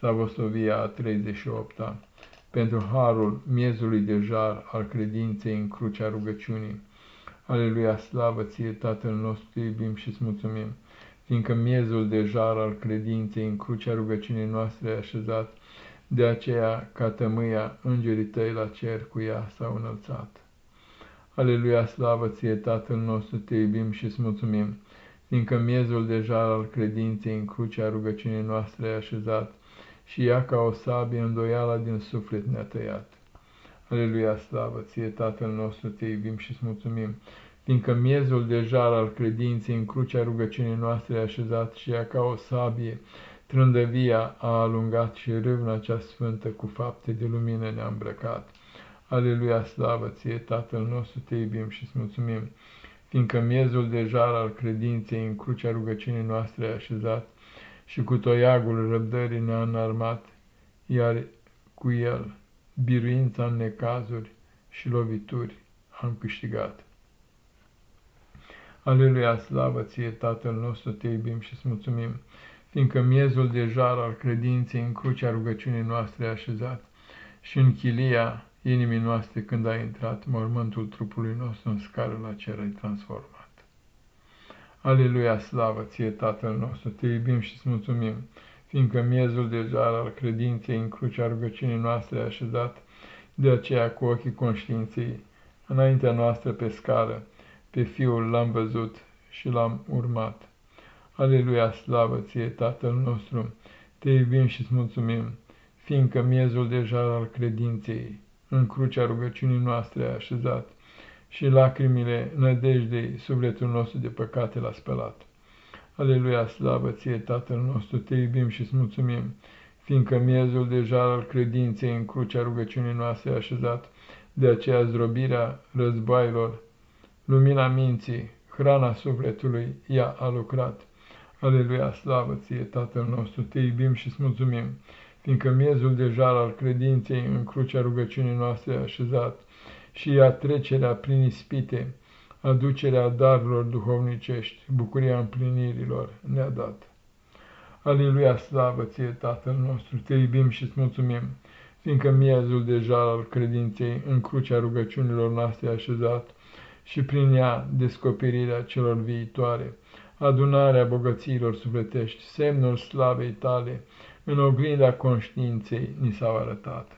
Slavosovia a 38-a, pentru harul miezului de jar al credinței în crucea rugăciunii. Aleluia, slavă ție, Tatăl nostru, te iubim și îți mulțumim, fiindcă miezul de jar al credinței în crucea rugăciunii noastre a așezat, de aceea, ca tămâia, îngerii tăi la cer cu ea s-au înălțat. Aleluia, slavă ție, Tatăl nostru, te iubim și îți mulțumim, fiindcă miezul de jar al credinței în crucea rugăciunii noastre a așezat, și ea ca o sabie îndoiala din suflet ne-a tăiat. Aleluia, slavă ție, Tatăl nostru, te iubim și îți mulțumim, fiindcă miezul de jar al credinței în crucea rugăciunii noastre a așezat și ea ca o sabie, trândăvia a alungat și râvna cea sfântă cu fapte de lumină ne-a îmbrăcat. Aleluia, slavă ție, Tatăl nostru, te iubim și îți mulțumim, fiindcă miezul de jar al credinței în crucea rugăciunii noastre a așezat și cu toiagul răbdării ne-a înarmat, iar cu el biruința în necazuri și lovituri am câștigat. Aleluia, slavă ție, Tatăl nostru, te iubim și îți mulțumim, fiindcă miezul de jar al credinței în crucea rugăciunii noastre a așezat și în chilia inimii noastre când a intrat mormântul trupului nostru în scară la cer ai transformat. Aleluia, slavă ție, Tatăl nostru, te iubim și îți mulțumim, fiindcă miezul de jar al credinței în crucea rugăciunii noastre a așezat, de aceea cu ochii conștiinței, înaintea noastră pe scară, pe Fiul l-am văzut și l-am urmat. Aleluia, slavă ție, Tatăl nostru, te iubim și îți mulțumim, fiindcă miezul de jar al credinței în crucea rugăciunii noastre a așezat și lacrimile nădejdei sufletul nostru de păcate l-a spălat. Aleluia, slavă ție, Tatăl nostru, te iubim și îți mulțumim, fiindcă miezul de jar al credinței în crucea rugăciunii noastre a așezat, de aceea zdrobirea războailor, lumina minții, hrana sufletului, ea a lucrat. Aleluia, slavă ție, Tatăl nostru, te iubim și îți mulțumim, fiindcă miezul de jar al credinței în crucea rugăciunii noastre a așezat și ea trecerea prin ispite, aducerea darurilor duhovnicești, bucuria împlinirilor ne-a dat. Aleluia, slavă ție, Tatăl nostru, te iubim și îți mulțumim, fiindcă miezul de jar al credinței în crucea rugăciunilor noastre a așezat și prin ea descoperirea celor viitoare, adunarea bogățiilor sufletești, semnul slavei tale, în oglinda conștiinței ni s-au arătat.